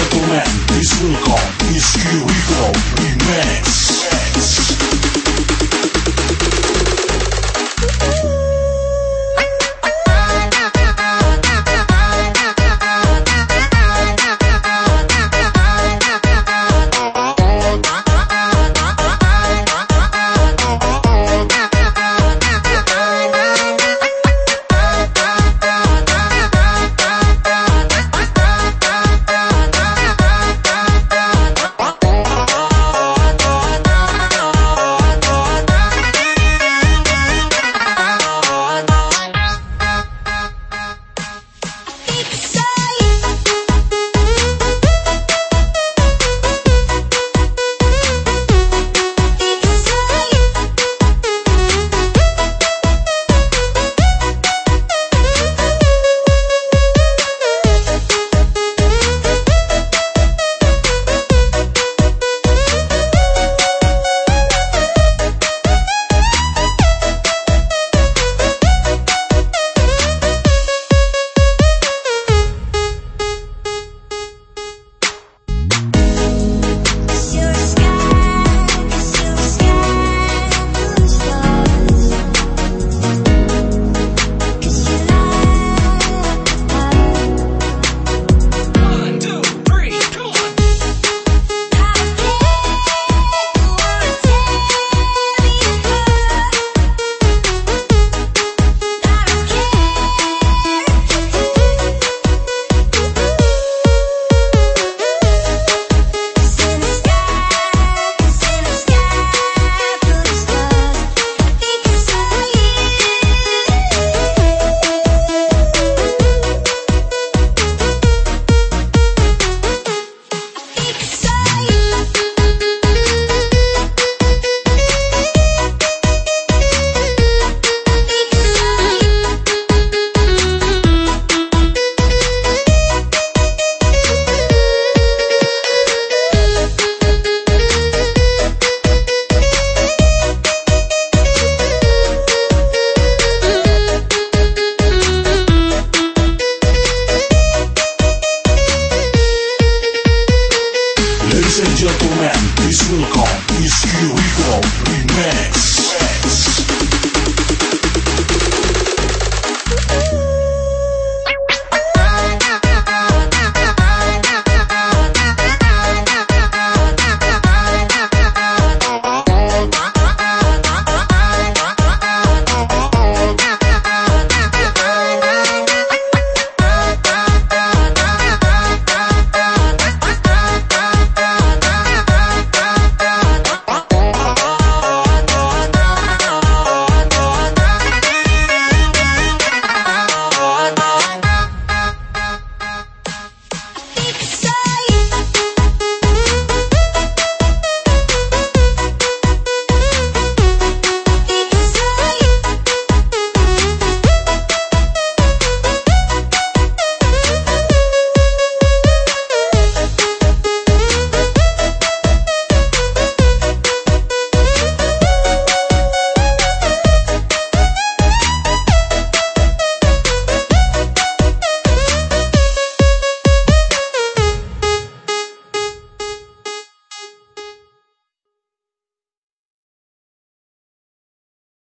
gentlemen, please welcome, it's Kiriko Remix.